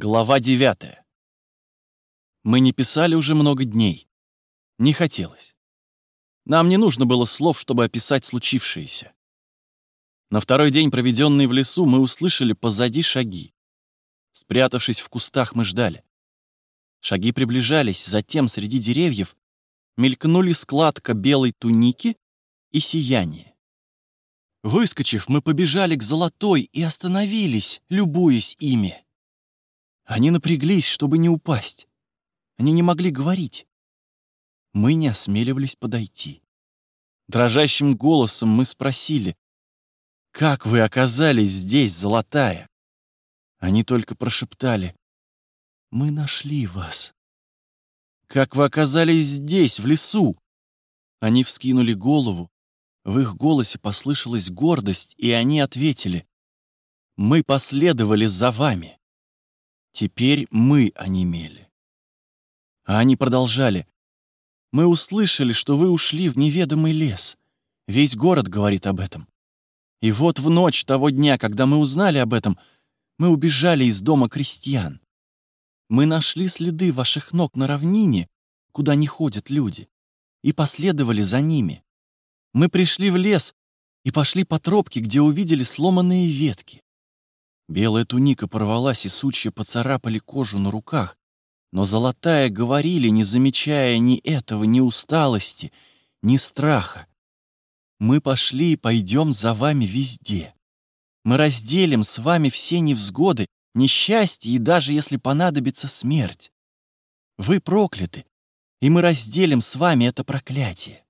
Глава 9. Мы не писали уже много дней. Не хотелось. Нам не нужно было слов, чтобы описать случившееся. На второй день, проведенный в лесу, мы услышали позади шаги. Спрятавшись в кустах, мы ждали. Шаги приближались, затем среди деревьев мелькнули складка белой туники и сияние. Выскочив, мы побежали к золотой и остановились, любуясь ими. Они напряглись, чтобы не упасть. Они не могли говорить. Мы не осмеливались подойти. Дрожащим голосом мы спросили, «Как вы оказались здесь, золотая?» Они только прошептали, «Мы нашли вас». «Как вы оказались здесь, в лесу?» Они вскинули голову, в их голосе послышалась гордость, и они ответили, «Мы последовали за вами». Теперь мы онемели. А они продолжали. Мы услышали, что вы ушли в неведомый лес. Весь город говорит об этом. И вот в ночь того дня, когда мы узнали об этом, мы убежали из дома крестьян. Мы нашли следы ваших ног на равнине, куда не ходят люди, и последовали за ними. Мы пришли в лес и пошли по тропке, где увидели сломанные ветки. Белая туника порвалась, и сучья поцарапали кожу на руках. Но золотая говорили, не замечая ни этого, ни усталости, ни страха. Мы пошли и пойдем за вами везде. Мы разделим с вами все невзгоды, несчастье и даже если понадобится смерть. Вы прокляты, и мы разделим с вами это проклятие.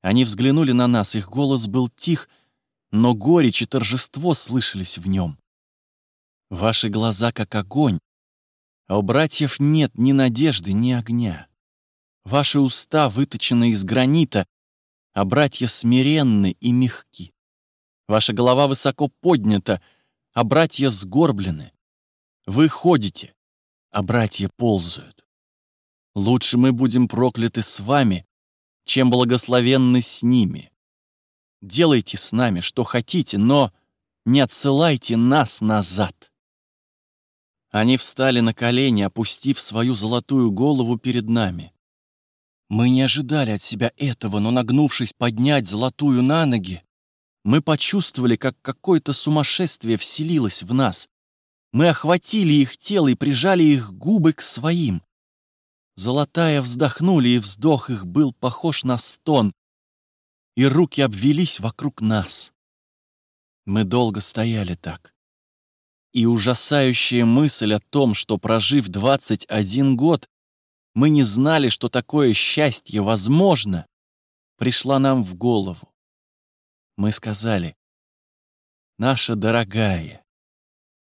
Они взглянули на нас, их голос был тих, но горечь и торжество слышались в нем. Ваши глаза как огонь, а у братьев нет ни надежды, ни огня. Ваши уста выточены из гранита, а братья смиренны и мягки. Ваша голова высоко поднята, а братья сгорблены. Вы ходите, а братья ползают. Лучше мы будем прокляты с вами, чем благословенны с ними. Делайте с нами, что хотите, но не отсылайте нас назад. Они встали на колени, опустив свою золотую голову перед нами. Мы не ожидали от себя этого, но, нагнувшись поднять золотую на ноги, мы почувствовали, как какое-то сумасшествие вселилось в нас. Мы охватили их тело и прижали их губы к своим. Золотая вздохнули, и вздох их был похож на стон, и руки обвелись вокруг нас. Мы долго стояли так. И ужасающая мысль о том, что, прожив 21 год, мы не знали, что такое счастье возможно, пришла нам в голову. Мы сказали, «Наша дорогая,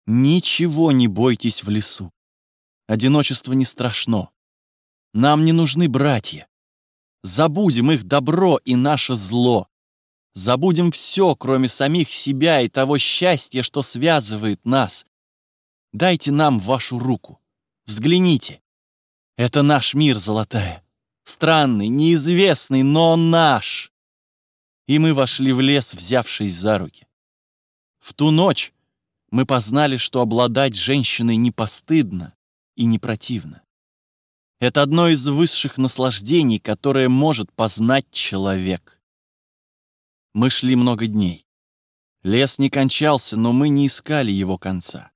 ничего не бойтесь в лесу. Одиночество не страшно. Нам не нужны братья. Забудем их добро и наше зло. Забудем все, кроме самих себя и того счастья, что связывает нас. Дайте нам вашу руку. Взгляните. Это наш мир, золотая. Странный, неизвестный, но наш. И мы вошли в лес, взявшись за руки. В ту ночь мы познали, что обладать женщиной не постыдно и не противно. Это одно из высших наслаждений, которое может познать человек. Мы шли много дней. Лес не кончался, но мы не искали его конца.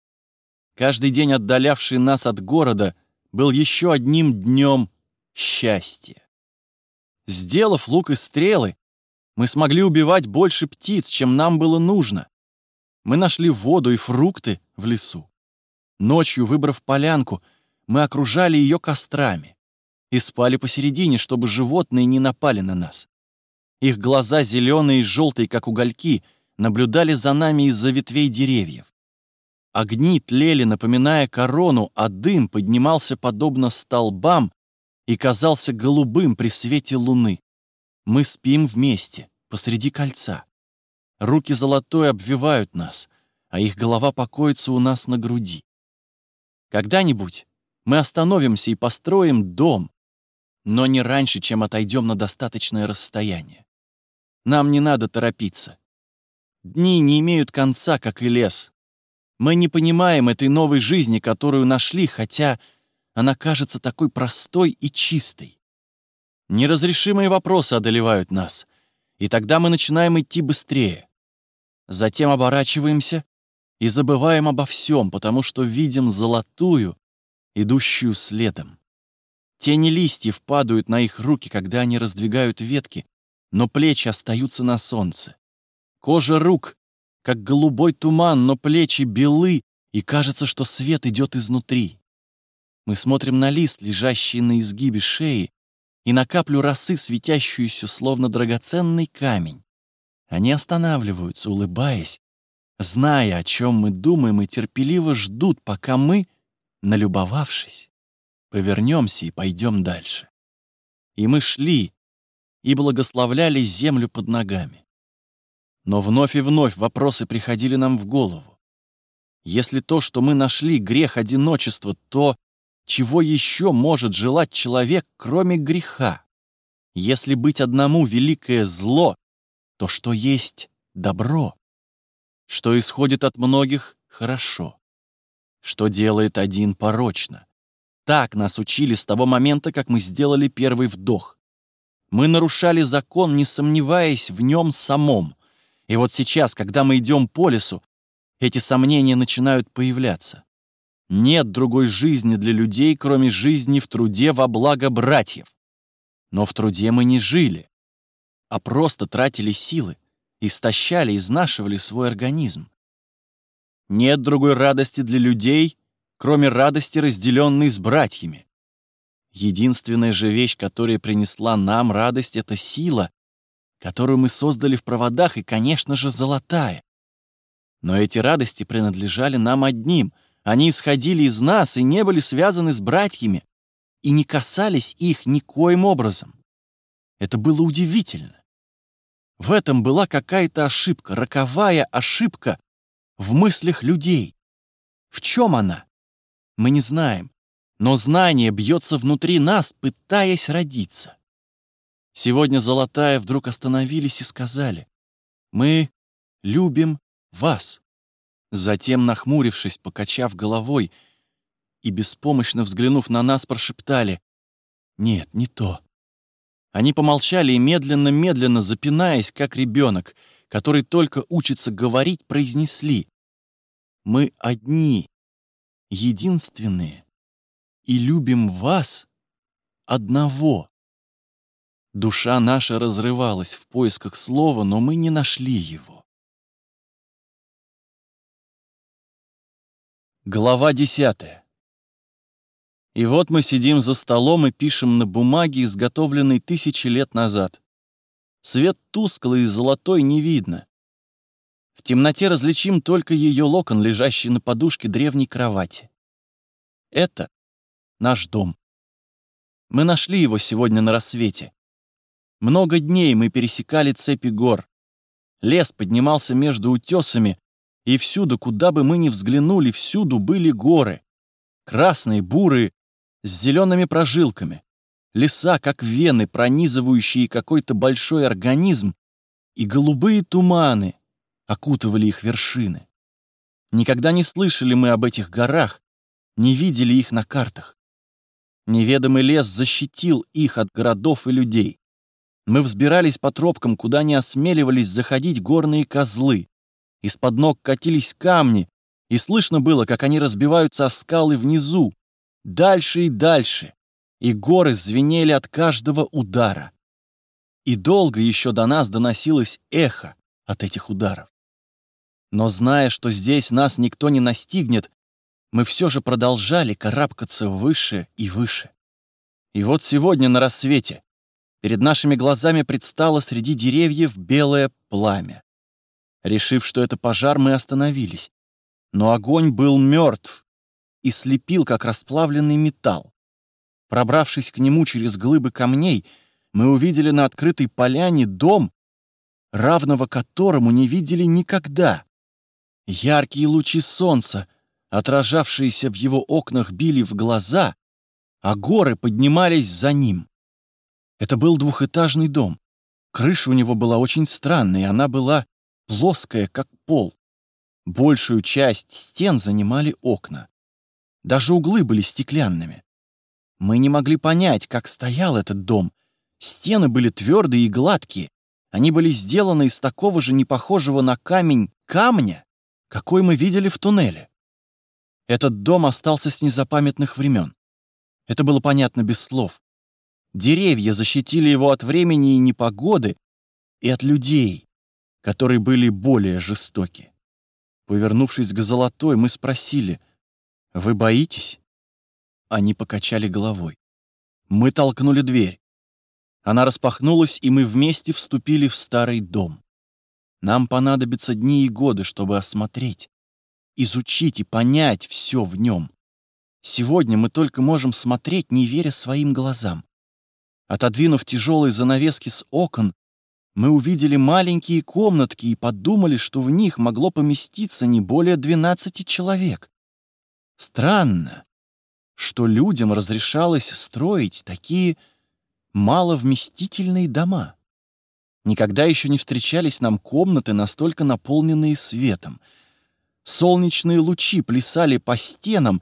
Каждый день, отдалявший нас от города, был еще одним днем счастья. Сделав лук и стрелы, мы смогли убивать больше птиц, чем нам было нужно. Мы нашли воду и фрукты в лесу. Ночью, выбрав полянку, мы окружали ее кострами и спали посередине, чтобы животные не напали на нас. Их глаза, зеленые и желтые, как угольки, наблюдали за нами из-за ветвей деревьев. Огни тлели, напоминая корону, а дым поднимался подобно столбам и казался голубым при свете луны. Мы спим вместе, посреди кольца. Руки золотой обвивают нас, а их голова покоится у нас на груди. Когда-нибудь мы остановимся и построим дом, но не раньше, чем отойдем на достаточное расстояние. Нам не надо торопиться. Дни не имеют конца, как и лес. Мы не понимаем этой новой жизни, которую нашли, хотя она кажется такой простой и чистой. Неразрешимые вопросы одолевают нас, и тогда мы начинаем идти быстрее. Затем оборачиваемся и забываем обо всем, потому что видим золотую, идущую следом. Тени листьев падают на их руки, когда они раздвигают ветки, но плечи остаются на солнце. Кожа рук, как голубой туман, но плечи белы, и кажется, что свет идет изнутри. Мы смотрим на лист, лежащий на изгибе шеи, и на каплю росы, светящуюся, словно драгоценный камень. Они останавливаются, улыбаясь, зная, о чем мы думаем, и терпеливо ждут, пока мы, налюбовавшись, повернемся и пойдем дальше. И мы шли и благословляли землю под ногами. Но вновь и вновь вопросы приходили нам в голову. Если то, что мы нашли, грех одиночества, то чего еще может желать человек, кроме греха? Если быть одному великое зло, то что есть добро? Что исходит от многих — хорошо. Что делает один порочно. Так нас учили с того момента, как мы сделали первый вдох. Мы нарушали закон, не сомневаясь в нем самом. И вот сейчас, когда мы идем по лесу, эти сомнения начинают появляться. Нет другой жизни для людей, кроме жизни в труде во благо братьев. Но в труде мы не жили, а просто тратили силы, истощали, изнашивали свой организм. Нет другой радости для людей, кроме радости, разделенной с братьями. Единственная же вещь, которая принесла нам радость, это сила, которую мы создали в проводах, и, конечно же, золотая. Но эти радости принадлежали нам одним. Они исходили из нас и не были связаны с братьями, и не касались их никоим образом. Это было удивительно. В этом была какая-то ошибка, роковая ошибка в мыслях людей. В чем она? Мы не знаем, но знание бьется внутри нас, пытаясь родиться. Сегодня Золотая вдруг остановились и сказали, «Мы любим вас». Затем, нахмурившись, покачав головой и беспомощно взглянув на нас, прошептали, «Нет, не то». Они помолчали и медленно-медленно, запинаясь, как ребенок, который только учится говорить, произнесли, «Мы одни, единственные и любим вас одного. Душа наша разрывалась в поисках слова, но мы не нашли его. Глава десятая. И вот мы сидим за столом и пишем на бумаге, изготовленной тысячи лет назад. Свет тусклый и золотой не видно. В темноте различим только ее локон, лежащий на подушке древней кровати. Это наш дом. Мы нашли его сегодня на рассвете. Много дней мы пересекали цепи гор. Лес поднимался между утесами, и всюду, куда бы мы ни взглянули, всюду были горы. Красные, бурые, с зелеными прожилками. Леса, как вены, пронизывающие какой-то большой организм, и голубые туманы, окутывали их вершины. Никогда не слышали мы об этих горах, не видели их на картах. Неведомый лес защитил их от городов и людей. Мы взбирались по тропкам, куда не осмеливались заходить горные козлы. Из-под ног катились камни, и слышно было, как они разбиваются о скалы внизу, дальше и дальше, и горы звенели от каждого удара. И долго еще до нас доносилось эхо от этих ударов. Но зная, что здесь нас никто не настигнет, мы все же продолжали карабкаться выше и выше. И вот сегодня на рассвете перед нашими глазами предстало среди деревьев белое пламя. Решив, что это пожар, мы остановились. Но огонь был мертв и слепил, как расплавленный металл. Пробравшись к нему через глыбы камней, мы увидели на открытой поляне дом, равного которому не видели никогда. Яркие лучи солнца, отражавшиеся в его окнах, били в глаза, а горы поднимались за ним. Это был двухэтажный дом. Крыша у него была очень странная, она была плоская, как пол. Большую часть стен занимали окна. Даже углы были стеклянными. Мы не могли понять, как стоял этот дом. Стены были твердые и гладкие. Они были сделаны из такого же непохожего на камень камня, какой мы видели в туннеле. Этот дом остался с незапамятных времен. Это было понятно без слов. Деревья защитили его от времени и непогоды, и от людей, которые были более жестоки. Повернувшись к Золотой, мы спросили, «Вы боитесь?» Они покачали головой. Мы толкнули дверь. Она распахнулась, и мы вместе вступили в старый дом. Нам понадобятся дни и годы, чтобы осмотреть, изучить и понять все в нем. Сегодня мы только можем смотреть, не веря своим глазам. Отодвинув тяжелые занавески с окон, мы увидели маленькие комнатки и подумали, что в них могло поместиться не более 12 человек. Странно, что людям разрешалось строить такие маловместительные дома. Никогда еще не встречались нам комнаты, настолько наполненные светом. Солнечные лучи плясали по стенам,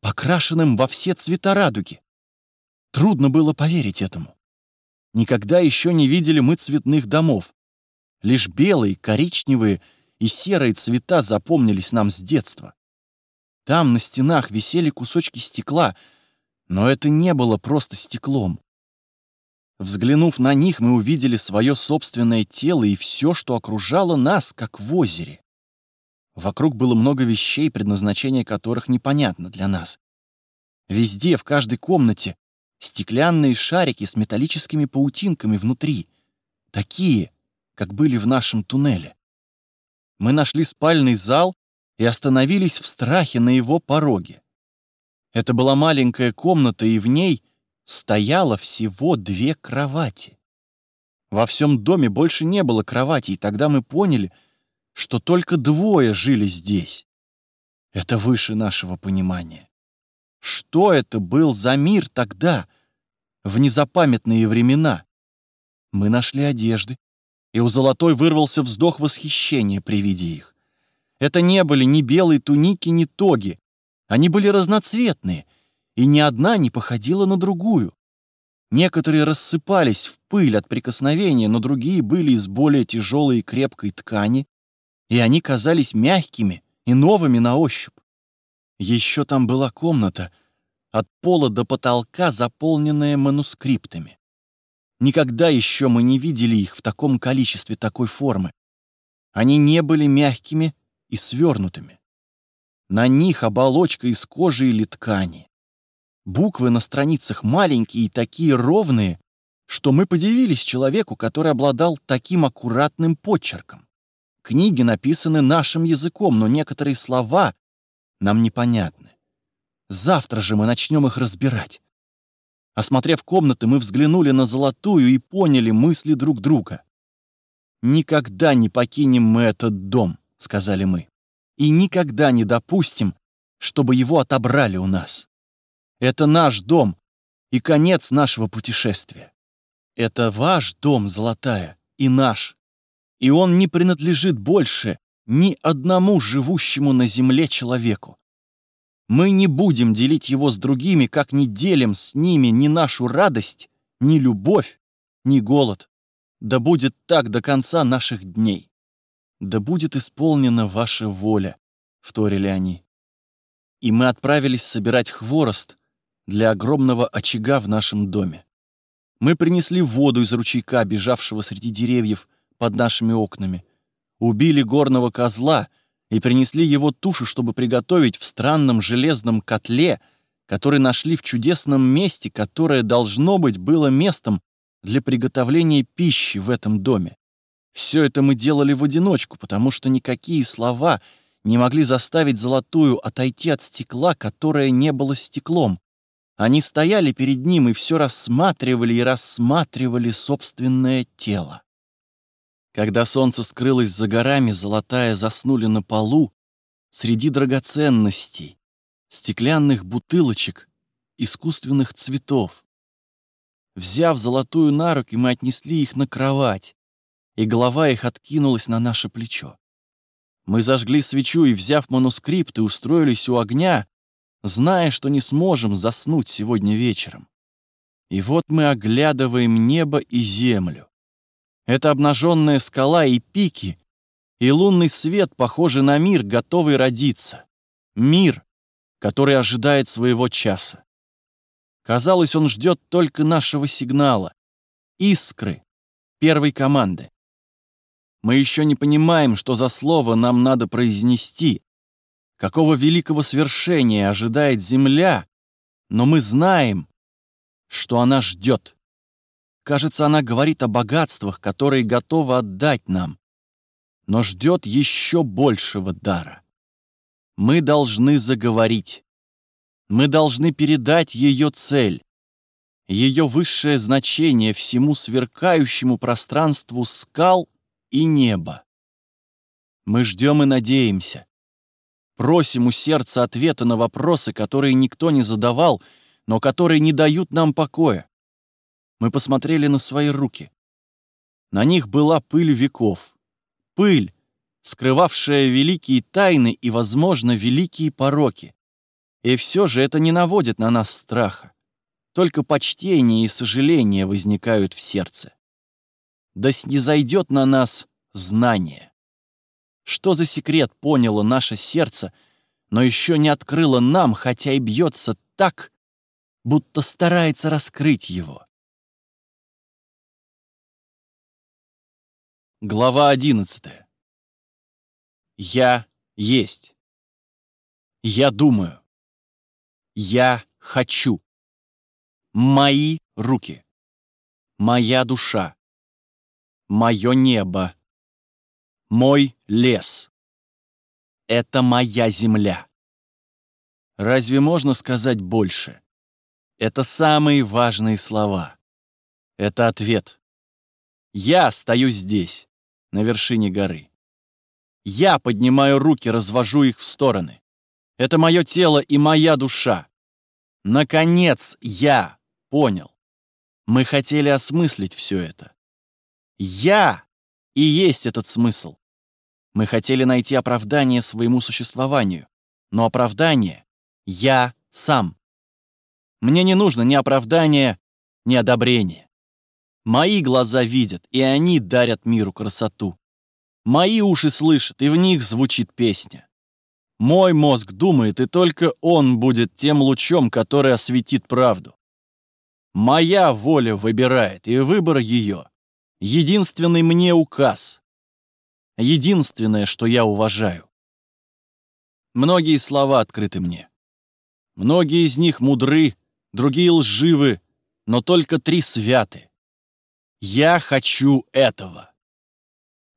покрашенным во все цвета радуги. Трудно было поверить этому. Никогда еще не видели мы цветных домов. Лишь белые, коричневые и серые цвета запомнились нам с детства. Там на стенах висели кусочки стекла, но это не было просто стеклом. Взглянув на них, мы увидели свое собственное тело и все, что окружало нас, как в озере. Вокруг было много вещей, предназначение которых непонятно для нас. Везде, в каждой комнате, стеклянные шарики с металлическими паутинками внутри, такие, как были в нашем туннеле. Мы нашли спальный зал и остановились в страхе на его пороге. Это была маленькая комната, и в ней стояло всего две кровати. Во всем доме больше не было кроватей, и тогда мы поняли, что только двое жили здесь. Это выше нашего понимания. Что это был за мир тогда, в незапамятные времена? Мы нашли одежды, и у Золотой вырвался вздох восхищения при виде их. Это не были ни белые туники, ни тоги. Они были разноцветные, и ни одна не походила на другую. Некоторые рассыпались в пыль от прикосновения, но другие были из более тяжелой и крепкой ткани, и они казались мягкими и новыми на ощупь. Еще там была комната, от пола до потолка, заполненная манускриптами. Никогда еще мы не видели их в таком количестве такой формы. Они не были мягкими и свернутыми. На них оболочка из кожи или ткани. Буквы на страницах маленькие и такие ровные, что мы подивились человеку, который обладал таким аккуратным почерком. Книги написаны нашим языком, но некоторые слова нам непонятны. Завтра же мы начнем их разбирать. Осмотрев комнаты, мы взглянули на золотую и поняли мысли друг друга. Никогда не покинем мы этот дом сказали мы, и никогда не допустим, чтобы его отобрали у нас. Это наш дом и конец нашего путешествия. Это ваш дом, Золотая, и наш. И он не принадлежит больше ни одному живущему на земле человеку. Мы не будем делить его с другими, как не делим с ними ни нашу радость, ни любовь, ни голод. Да будет так до конца наших дней. «Да будет исполнена ваша воля», — вторили они. И мы отправились собирать хворост для огромного очага в нашем доме. Мы принесли воду из ручейка, бежавшего среди деревьев под нашими окнами, убили горного козла и принесли его тушу, чтобы приготовить в странном железном котле, который нашли в чудесном месте, которое, должно быть, было местом для приготовления пищи в этом доме. Все это мы делали в одиночку, потому что никакие слова не могли заставить Золотую отойти от стекла, которое не было стеклом. Они стояли перед ним и все рассматривали и рассматривали собственное тело. Когда солнце скрылось за горами, Золотая заснули на полу среди драгоценностей, стеклянных бутылочек, искусственных цветов. Взяв Золотую на руки, мы отнесли их на кровать и голова их откинулась на наше плечо. Мы зажгли свечу и, взяв манускрипты, устроились у огня, зная, что не сможем заснуть сегодня вечером. И вот мы оглядываем небо и землю. Это обнаженная скала и пики, и лунный свет, похожий на мир, готовый родиться. Мир, который ожидает своего часа. Казалось, он ждет только нашего сигнала, искры, первой команды. Мы еще не понимаем, что за слово нам надо произнести, какого великого свершения ожидает Земля, но мы знаем, что она ждет. Кажется, она говорит о богатствах, которые готова отдать нам, но ждет еще большего дара. Мы должны заговорить. Мы должны передать ее цель, ее высшее значение всему сверкающему пространству скал и неба. Мы ждем и надеемся. Просим у сердца ответа на вопросы, которые никто не задавал, но которые не дают нам покоя. Мы посмотрели на свои руки. На них была пыль веков. Пыль, скрывавшая великие тайны и, возможно, великие пороки. И все же это не наводит на нас страха. Только почтение и сожаление возникают в сердце. Да снизойдет на нас знание. Что за секрет поняло наше сердце, но еще не открыло нам, хотя и бьется так, будто старается раскрыть его. Глава одиннадцатая. Я есть. Я думаю. Я хочу. Мои руки. Моя душа. Мое небо. Мой лес. Это моя земля. Разве можно сказать больше? Это самые важные слова. Это ответ. Я стою здесь, на вершине горы. Я поднимаю руки, развожу их в стороны. Это мое тело и моя душа. Наконец я понял. Мы хотели осмыслить все это. Я и есть этот смысл. Мы хотели найти оправдание своему существованию, но оправдание — я сам. Мне не нужно ни оправдания, ни одобрения. Мои глаза видят, и они дарят миру красоту. Мои уши слышат, и в них звучит песня. Мой мозг думает, и только он будет тем лучом, который осветит правду. Моя воля выбирает, и выбор ее — единственный мне указ. Единственное, что я уважаю. Многие слова открыты мне. Многие из них мудры, другие лживы, но только три святы. Я хочу этого.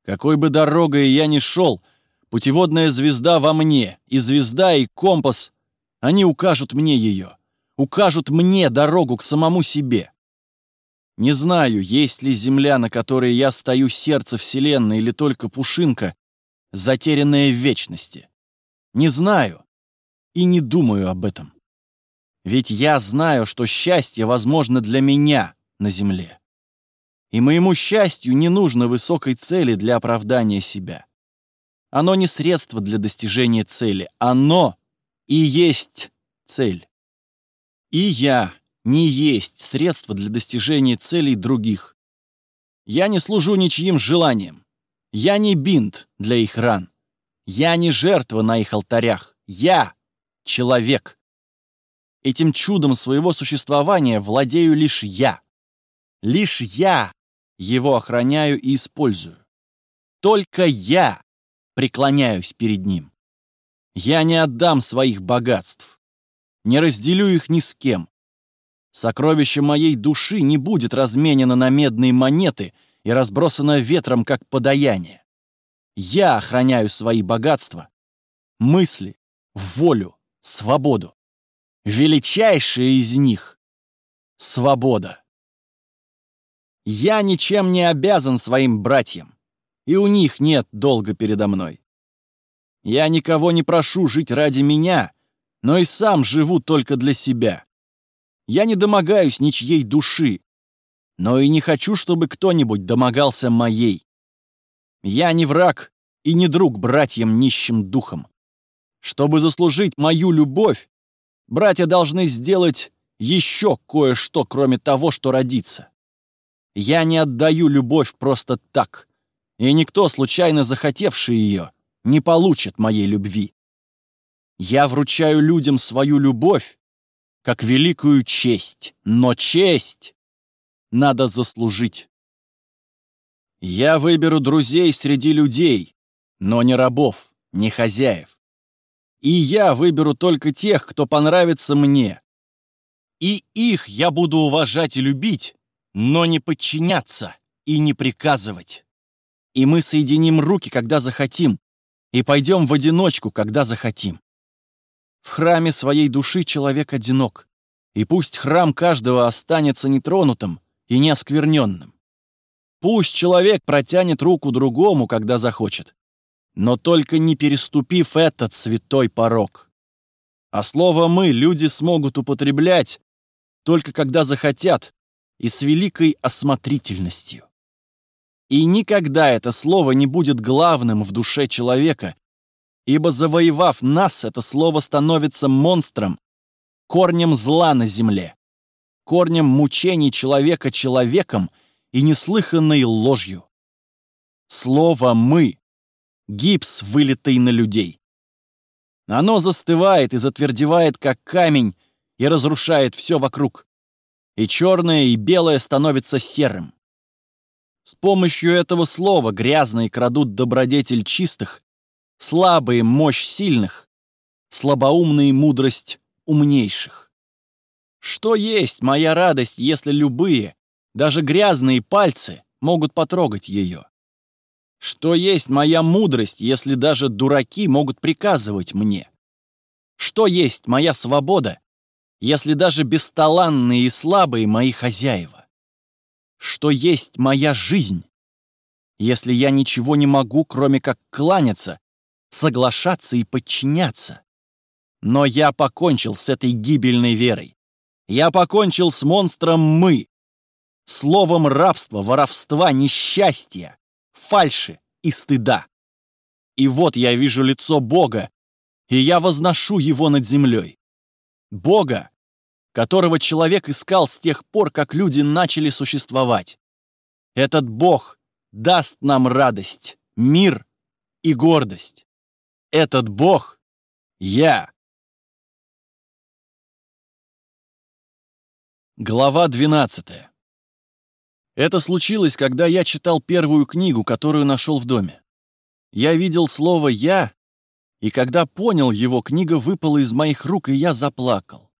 Какой бы дорогой я ни шел, путеводная звезда во мне, и звезда, и компас, они укажут мне ее укажут мне дорогу к самому себе. Не знаю, есть ли земля, на которой я стою сердце Вселенной, или только пушинка, затерянная в вечности. Не знаю и не думаю об этом. Ведь я знаю, что счастье возможно для меня на земле. И моему счастью не нужно высокой цели для оправдания себя. Оно не средство для достижения цели, оно и есть цель. И я не есть средство для достижения целей других. Я не служу ничьим желаниям. Я не бинт для их ран. Я не жертва на их алтарях. Я — человек. Этим чудом своего существования владею лишь я. Лишь я его охраняю и использую. Только я преклоняюсь перед ним. Я не отдам своих богатств не разделю их ни с кем. Сокровище моей души не будет разменено на медные монеты и разбросано ветром, как подаяние. Я охраняю свои богатства, мысли, волю, свободу. Величайшая из них — свобода. Я ничем не обязан своим братьям, и у них нет долга передо мной. Я никого не прошу жить ради меня но и сам живу только для себя. Я не домогаюсь ничьей души, но и не хочу, чтобы кто-нибудь домогался моей. Я не враг и не друг братьям нищим духом. Чтобы заслужить мою любовь, братья должны сделать еще кое-что, кроме того, что родиться. Я не отдаю любовь просто так, и никто, случайно захотевший ее, не получит моей любви. Я вручаю людям свою любовь, как великую честь, но честь надо заслужить. Я выберу друзей среди людей, но не рабов, не хозяев. И я выберу только тех, кто понравится мне. И их я буду уважать и любить, но не подчиняться и не приказывать. И мы соединим руки, когда захотим, и пойдем в одиночку, когда захотим. В храме своей души человек одинок, и пусть храм каждого останется нетронутым и неоскверненным. Пусть человек протянет руку другому, когда захочет, но только не переступив этот святой порог. А слово «мы» люди смогут употреблять только когда захотят и с великой осмотрительностью. И никогда это слово не будет главным в душе человека, ибо завоевав нас, это слово становится монстром, корнем зла на земле, корнем мучений человека человеком и неслыханной ложью. Слово «мы» гипс, вылитый на людей. Оно застывает и затвердевает, как камень, и разрушает все вокруг. И черное, и белое становится серым. С помощью этого слова грязные крадут добродетель чистых, слабые — мощь сильных, слабоумные — мудрость умнейших. Что есть моя радость, если любые, даже грязные пальцы могут потрогать ее? Что есть моя мудрость, если даже дураки могут приказывать мне? Что есть моя свобода, если даже бесталанные и слабые мои хозяева? Что есть моя жизнь, если я ничего не могу, кроме как кланяться, соглашаться и подчиняться? Но я покончил с этой гибельной верой. Я покончил с монстром «мы», словом рабства, воровства, несчастья, фальши и стыда. И вот я вижу лицо Бога, и я возношу его над землей. Бога, которого человек искал с тех пор, как люди начали существовать. Этот Бог даст нам радость, мир и гордость. Этот Бог — я. Глава двенадцатая. Это случилось, когда я читал первую книгу, которую нашел в доме. Я видел слово «я», и когда понял его, книга выпала из моих рук, и я заплакал.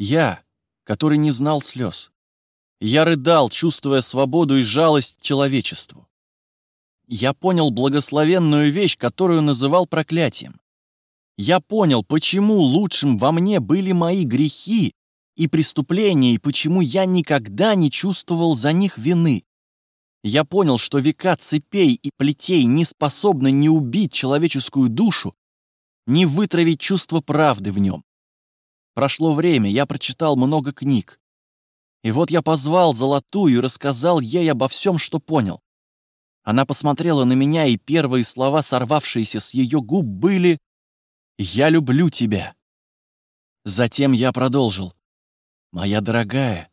Я, который не знал слез. Я рыдал, чувствуя свободу и жалость человечеству. Я понял благословенную вещь, которую называл проклятием. Я понял, почему лучшим во мне были мои грехи, и преступления, и почему я никогда не чувствовал за них вины. Я понял, что века цепей и плетей не способны ни убить человеческую душу, ни вытравить чувство правды в нем. Прошло время, я прочитал много книг. И вот я позвал Золотую и рассказал ей обо всем, что понял. Она посмотрела на меня, и первые слова, сорвавшиеся с ее губ, были «Я люблю тебя». Затем я продолжил. Моя дорогая,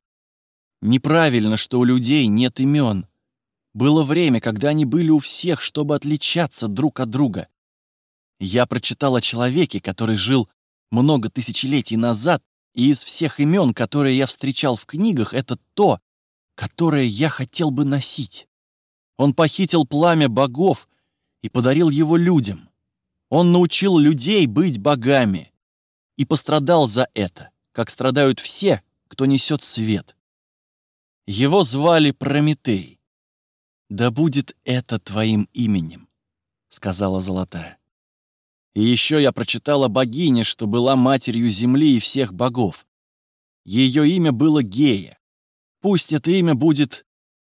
неправильно, что у людей нет имен. Было время, когда они были у всех, чтобы отличаться друг от друга. Я прочитал о человеке, который жил много тысячелетий назад, и из всех имен, которые я встречал в книгах, это то, которое я хотел бы носить. Он похитил пламя богов и подарил его людям. Он научил людей быть богами и пострадал за это, как страдают все, кто несет свет. Его звали Прометей. «Да будет это твоим именем», — сказала Золотая. И еще я прочитала богине, что была матерью земли и всех богов. Ее имя было Гея. Пусть это имя будет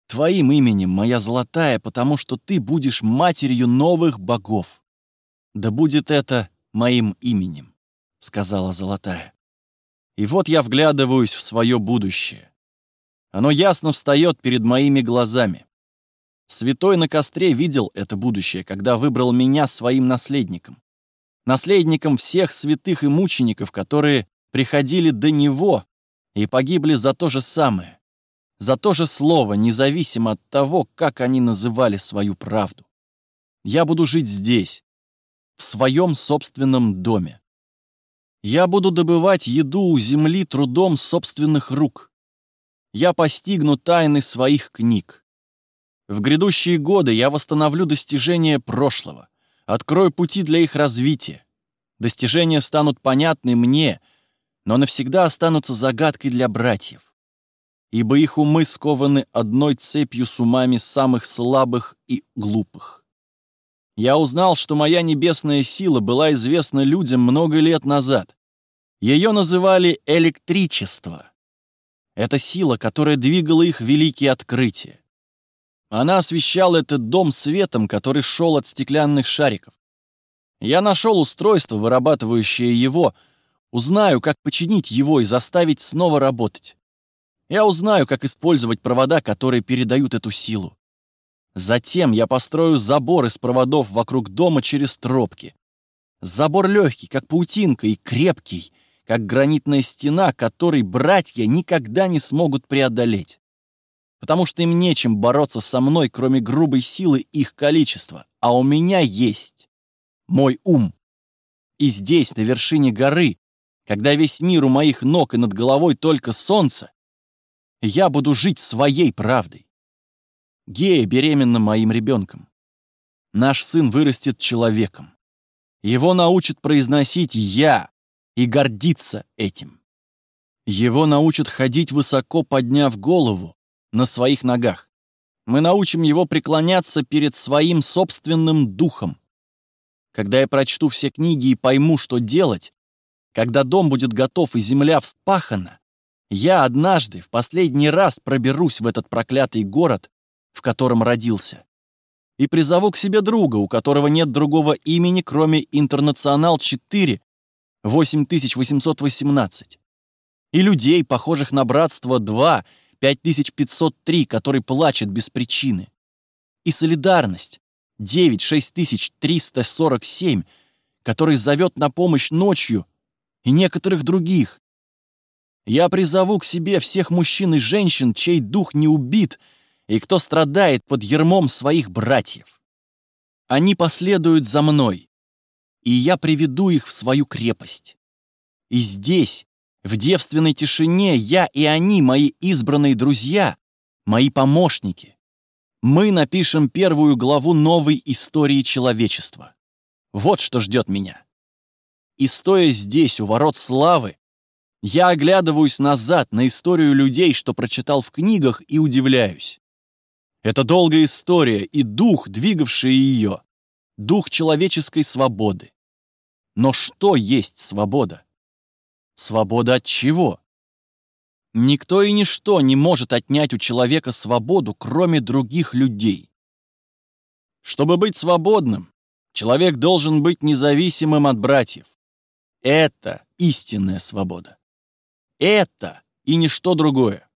твоим именем, моя Золотая, потому что ты будешь матерью новых богов. Да будет это моим именем, — сказала Золотая. И вот я вглядываюсь в свое будущее. Оно ясно встает перед моими глазами. Святой на костре видел это будущее, когда выбрал меня своим наследником. Наследником всех святых и мучеников, которые приходили до него и погибли за то же самое, за то же слово, независимо от того, как они называли свою правду. Я буду жить здесь, в своем собственном доме. Я буду добывать еду у земли трудом собственных рук. Я постигну тайны своих книг. В грядущие годы я восстановлю достижения прошлого, открою пути для их развития. Достижения станут понятны мне, но навсегда останутся загадкой для братьев. Ибо их умы скованы одной цепью с умами самых слабых и глупых. Я узнал, что моя небесная сила была известна людям много лет назад. Ее называли электричество. Это сила, которая двигала их великие открытия. Она освещала этот дом светом, который шел от стеклянных шариков. Я нашел устройство, вырабатывающее его, узнаю, как починить его и заставить снова работать. Я узнаю, как использовать провода, которые передают эту силу. Затем я построю забор из проводов вокруг дома через тропки. Забор легкий, как паутинка, и крепкий, как гранитная стена, который братья никогда не смогут преодолеть. Потому что им нечем бороться со мной, кроме грубой силы их количества, а у меня есть мой ум. И здесь, на вершине горы, когда весь мир у моих ног и над головой только солнце, я буду жить своей правдой. Гея беременна моим ребенком. Наш сын вырастет человеком. Его научат произносить «я» и гордиться этим. Его научат ходить высоко, подняв голову, на своих ногах. Мы научим его преклоняться перед своим собственным духом. Когда я прочту все книги и пойму, что делать, когда дом будет готов и земля вспахана, я однажды в последний раз проберусь в этот проклятый город в котором родился. И призову к себе друга, у которого нет другого имени, кроме «Интернационал-4» 8818. И людей, похожих на «Братство 2» 5503, который плачет без причины. И «Солидарность» 96347, который зовет на помощь ночью, и некоторых других. Я призову к себе всех мужчин и женщин, чей дух не убит — и кто страдает под ермом своих братьев. Они последуют за мной, и я приведу их в свою крепость. И здесь, в девственной тишине, я и они, мои избранные друзья, мои помощники. Мы напишем первую главу новой истории человечества. Вот что ждет меня. И стоя здесь, у ворот славы, я оглядываюсь назад на историю людей, что прочитал в книгах, и удивляюсь. Это долгая история и дух, двигавший ее, дух человеческой свободы. Но что есть свобода? Свобода от чего? Никто и ничто не может отнять у человека свободу, кроме других людей. Чтобы быть свободным, человек должен быть независимым от братьев. Это истинная свобода. Это и ничто другое.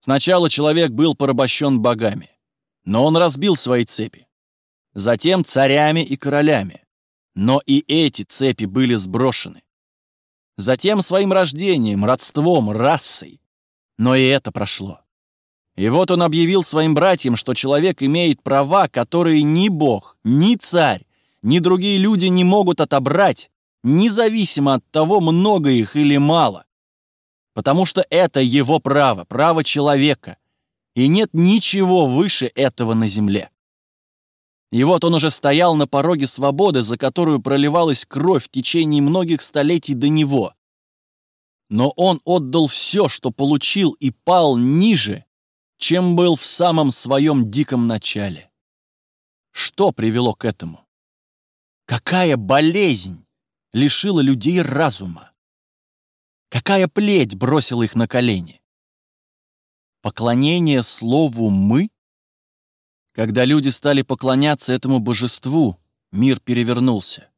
Сначала человек был порабощен богами, но он разбил свои цепи. Затем царями и королями, но и эти цепи были сброшены. Затем своим рождением, родством, расой, но и это прошло. И вот он объявил своим братьям, что человек имеет права, которые ни бог, ни царь, ни другие люди не могут отобрать, независимо от того, много их или мало потому что это его право, право человека, и нет ничего выше этого на земле. И вот он уже стоял на пороге свободы, за которую проливалась кровь в течение многих столетий до него. Но он отдал все, что получил, и пал ниже, чем был в самом своем диком начале. Что привело к этому? Какая болезнь лишила людей разума? Какая плеть бросила их на колени? Поклонение слову «мы»? Когда люди стали поклоняться этому божеству, мир перевернулся.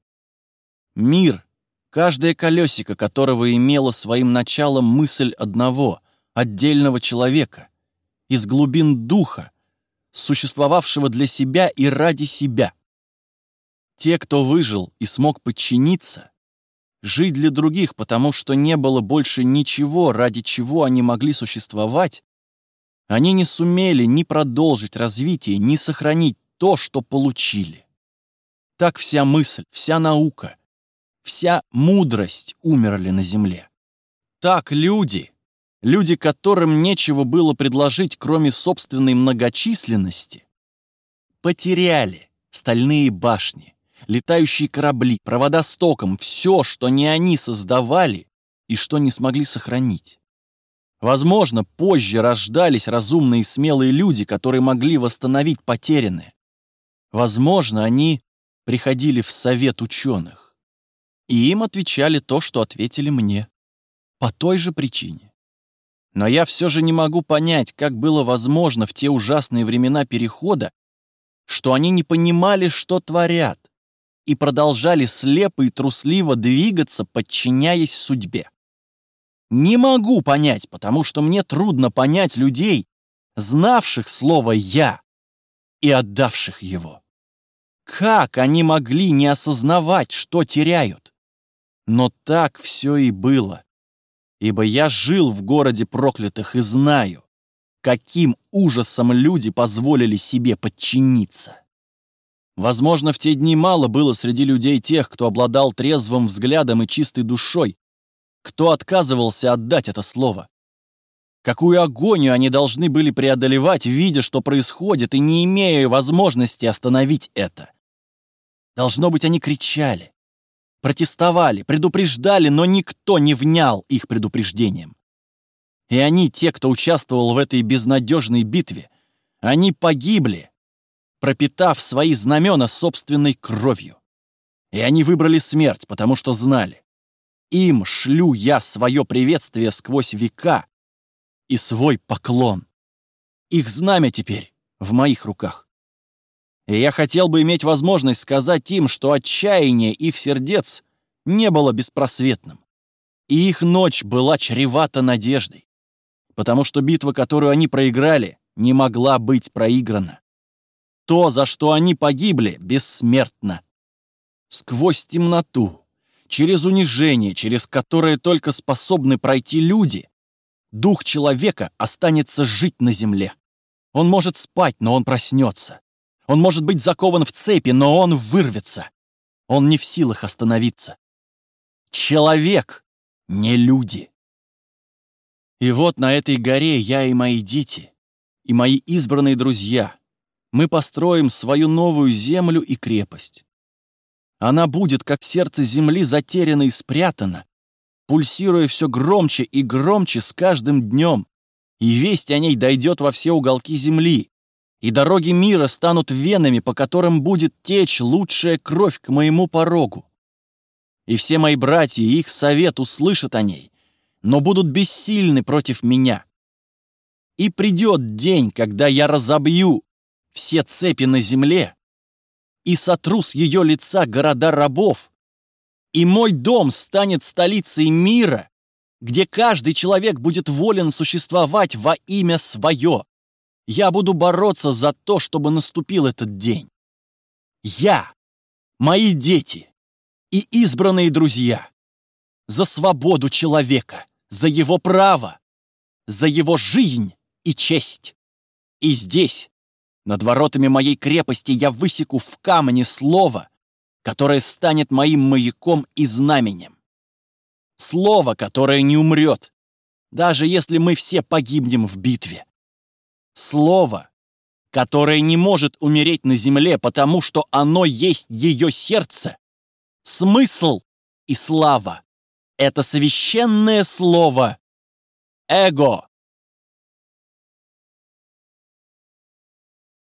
Мир, каждое колесико которого имело своим началом мысль одного, отдельного человека, из глубин духа, существовавшего для себя и ради себя. Те, кто выжил и смог подчиниться, жить для других, потому что не было больше ничего, ради чего они могли существовать, они не сумели ни продолжить развитие, ни сохранить то, что получили. Так вся мысль, вся наука, вся мудрость умерли на земле. Так люди, люди, которым нечего было предложить, кроме собственной многочисленности, потеряли стальные башни, летающие корабли, провода с током, все, что не они создавали и что не смогли сохранить. Возможно, позже рождались разумные и смелые люди, которые могли восстановить потерянное. Возможно, они приходили в совет ученых. И им отвечали то, что ответили мне. По той же причине. Но я все же не могу понять, как было возможно в те ужасные времена Перехода, что они не понимали, что творят, и продолжали слепо и трусливо двигаться, подчиняясь судьбе. Не могу понять, потому что мне трудно понять людей, знавших слово «я» и отдавших его. Как они могли не осознавать, что теряют? Но так все и было, ибо я жил в городе проклятых и знаю, каким ужасом люди позволили себе подчиниться. Возможно, в те дни мало было среди людей тех, кто обладал трезвым взглядом и чистой душой, кто отказывался отдать это слово? Какую агонию они должны были преодолевать, видя, что происходит, и не имея возможности остановить это? Должно быть, они кричали, протестовали, предупреждали, но никто не внял их предупреждением. И они, те, кто участвовал в этой безнадежной битве, они погибли, пропитав свои знамена собственной кровью. И они выбрали смерть, потому что знали, им шлю я свое приветствие сквозь века и свой поклон. Их знамя теперь в моих руках. И я хотел бы иметь возможность сказать им, что отчаяние их сердец не было беспросветным. И их ночь была чревата надеждой, потому что битва, которую они проиграли, не могла быть проиграна. То, за что они погибли, бессмертно. Сквозь темноту, через унижение, через которое только способны пройти люди, дух человека останется жить на земле. Он может спать, но он проснется. Он может быть закован в цепи, но он вырвется. Он не в силах остановиться. Человек, не люди. И вот на этой горе я и мои дети, и мои избранные друзья, мы построим свою новую землю и крепость. Она будет, как сердце земли, затеряна и спрятана, пульсируя все громче и громче с каждым днем, и весть о ней дойдет во все уголки земли, и дороги мира станут венами, по которым будет течь лучшая кровь к моему порогу. И все мои братья и их совет услышат о ней, но будут бессильны против меня. И придет день, когда я разобью все цепи на земле, и сотру с ее лица города рабов, и мой дом станет столицей мира, где каждый человек будет волен существовать во имя свое. Я буду бороться за то, чтобы наступил этот день. Я, мои дети и избранные друзья за свободу человека, за его право, за его жизнь и честь. И здесь, над воротами моей крепости я высеку в камне слово, которое станет моим маяком и знаменем. Слово, которое не умрет, даже если мы все погибнем в битве. Слово, которое не может умереть на земле, потому что оно есть ее сердце, смысл и слава. Это священное слово. Эго.